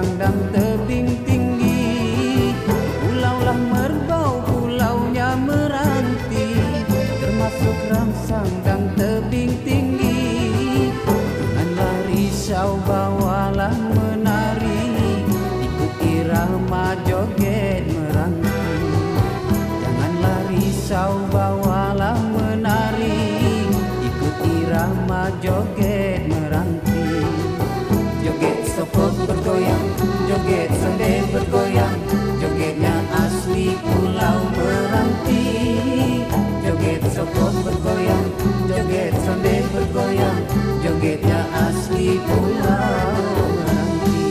dipandang tebing tinggi. Pulaulah merbau pulaunya meranti. Termasuk rangsang dan tebing tinggi. Janganlah risau bawalah menari. Ikut irama joget meranti. Janganlah risau bawalah Joget sambil bergoyang Jogetnya asli pulau meranti. Joget sokong bergoyang Joget sambil bergoyang Jogetnya asli pulau meranti.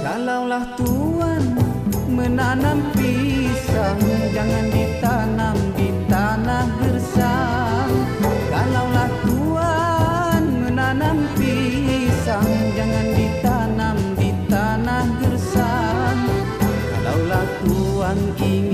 Kalaulah Tuhan menanam Tuhan ingin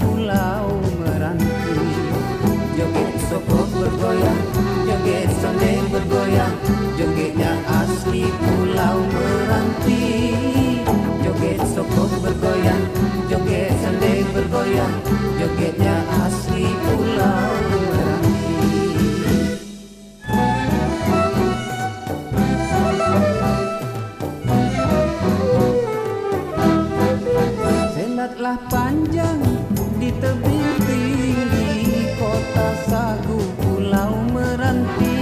pulau meranti. Joget sokok bergoyang Joget sonde bergoyang Jogetnya asli pulau meranti. Joget sokok bergoyang Joget sonde bergoyang Jogetnya asli pulau Selatlah panjang tebing tinggi kota Sagu Pulau Meranti.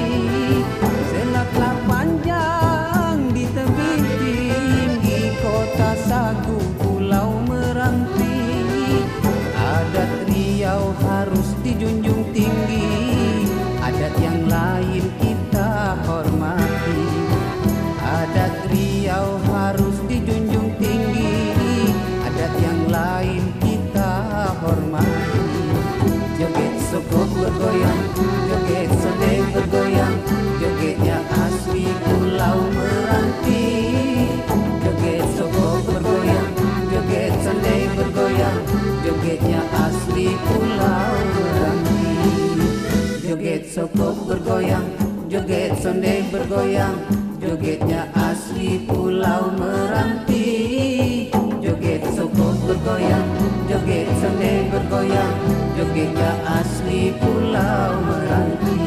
Selatlah panjang di tebing tinggi kota Sagu Pulau Meranti. Adat Riau harus dijunjung tinggi Adat yang lain kita hormati. Adat Riau harus dijunjung tinggi Adat yang lain Joget sokok bergoyang Joget sonde bergoyang Jogetnya asli pulau meranti. Joget sokok bergoyang Joget sonde bergoyang Jogetnya asli pulau meranti.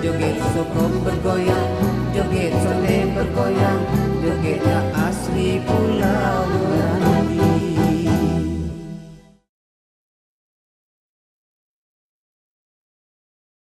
Joget sokok bergoyang Joget sonde bergoyang Jogetnya